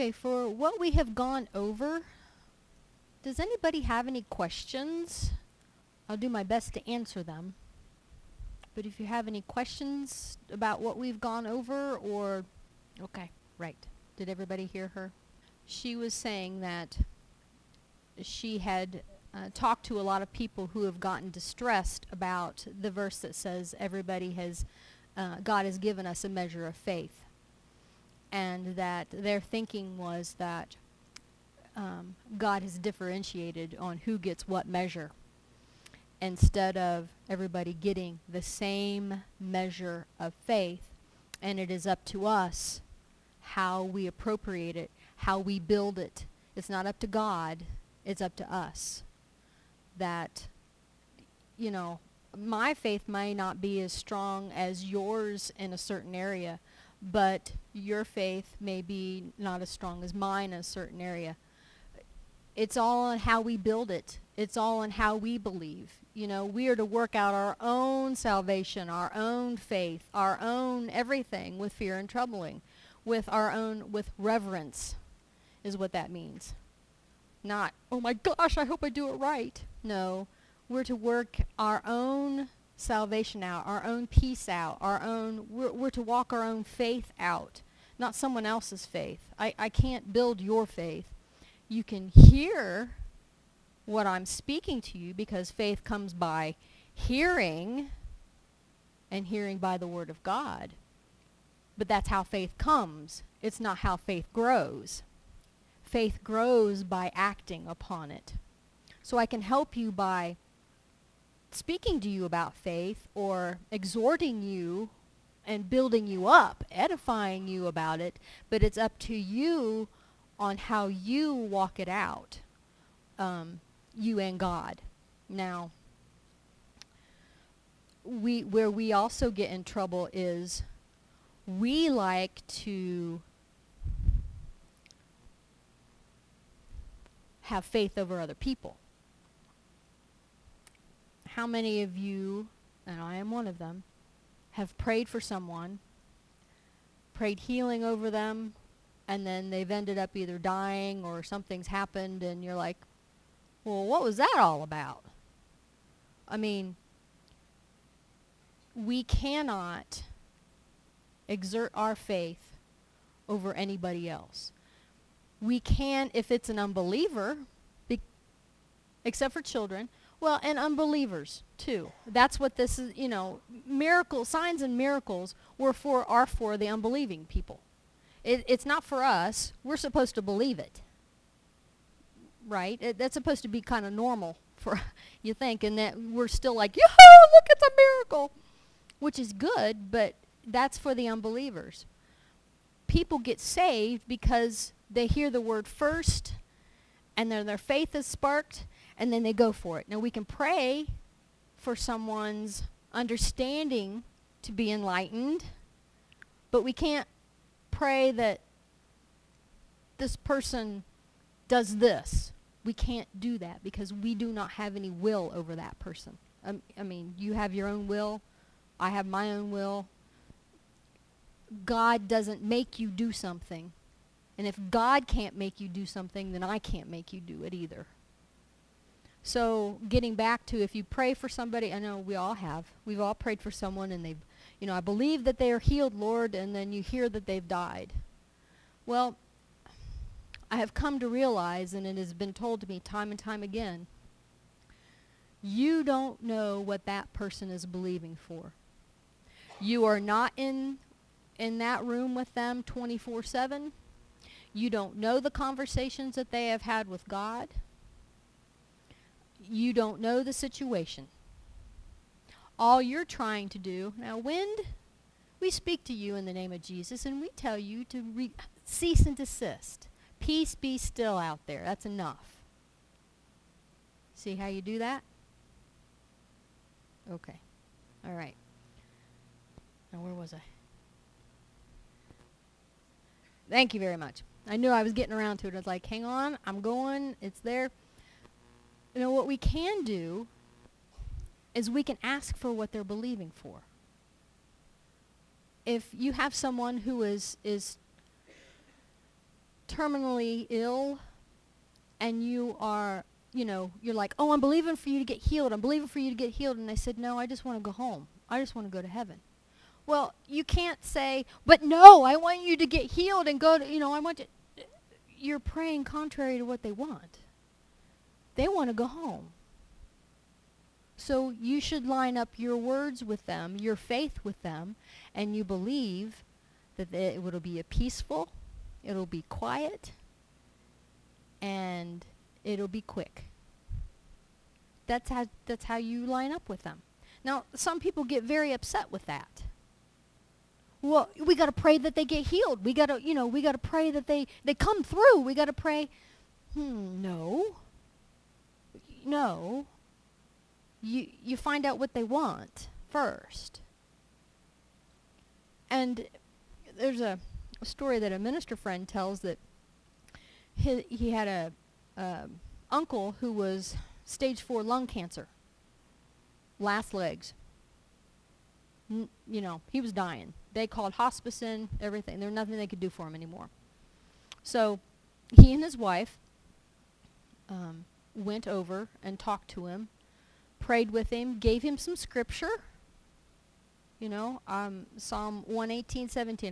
Okay, for what we have gone over, does anybody have any questions? I'll do my best to answer them. But if you have any questions about what we've gone over or okay, right. Did everybody hear her? She was saying that she had uh, talked to a lot of people who have gotten distressed about the verse that says everybody has uh, God has given us a measure of faith and that their thinking was that um, God has differentiated on who gets what measure instead of everybody getting the same measure of faith. And it is up to us how we appropriate it, how we build it. It's not up to God, it's up to us. That, you know, my faith may not be as strong as yours in a certain area, but your faith may be not as strong as mine in a certain area. It's all on how we build it. It's all on how we believe. You know, we are to work out our own salvation, our own faith, our own everything with fear and troubling, with our own, with reverence is what that means. Not, oh my gosh, I hope I do it right. No, we're to work our own salvation out, our own peace out, our own, we're, we're to walk our own faith out, not someone else's faith. I, I can't build your faith. You can hear what I'm speaking to you because faith comes by hearing and hearing by the word of God. But that's how faith comes. It's not how faith grows. Faith grows by acting upon it. So I can help you by speaking to you about faith or exhorting you and building you up, edifying you about it, but it's up to you on how you walk it out, um, you and God. Now, we where we also get in trouble is we like to have faith over other people how many of you, and I am one of them, have prayed for someone, prayed healing over them, and then they've ended up either dying or something's happened, and you're like, well, what was that all about? I mean, we cannot exert our faith over anybody else. We can if it's an unbeliever, except for children, well, and unbelievers too. That's what this is, you know, miracles, signs and miracles were for are for the unbelieving people. It, it's not for us. We're supposed to believe it. Right? It, that's supposed to be kind of normal for you think and that we're still like, "Yoo-hoo, look it's a miracle." Which is good, but that's for the unbelievers. People get saved because they hear the word first and then their faith is sparked and then they go for it. Now we can pray for someone's understanding to be enlightened, but we can't pray that this person does this. We can't do that because we do not have any will over that person. Um, I mean, you have your own will. I have my own will. God doesn't make you do something. And if God can't make you do something, then I can't make you do it either. So getting back to if you pray for somebody, I know we all have. We've all prayed for someone and they've, you know, I believe that they are healed, Lord, and then you hear that they've died. Well, I have come to realize, and it has been told to me time and time again, you don't know what that person is believing for. You are not in in that room with them 24/7. You don't know the conversations that they have had with God you don't know the situation. All you're trying to do, now wind, we speak to you in the name of Jesus and we tell you to re- cease and desist. Peace be still out there. That's enough. See how you do that? Okay. All right. Now where was I? Thank you very much. I knew I was getting around to it. I was like, hang on, I'm going. It's there. You know, what we can do is we can ask for what they're believing for. If you have someone who is, is terminally ill and you are, you know, you're like, oh, I'm believing for you to get healed. I'm believing for you to get healed. And they said, no, I just want to go home. I just want to go to heaven. Well, you can't say, but no, I want you to get healed and go to, you know, I want to. You're praying contrary to what they want. They want to go home. So you should line up your words with them, your faith with them, and you believe that it will be a peaceful, it'll be quiet, and it'll be quick. That's how that's how you line up with them. Now, some people get very upset with that. Well, we got to pray that they get healed. We got to, you know, we got to pray that they they come through. We got to pray. Hmm, no. No you you find out what they want first. And there's a, story that a minister friend tells that he, he had a, a uncle who was stage four lung cancer, last legs. N- you know, he was dying. They called hospice in, everything. There was nothing they could do for him anymore. So he and his wife um, went over and talked to him prayed with him, gave him some scripture. You know, um, Psalm 118, 17.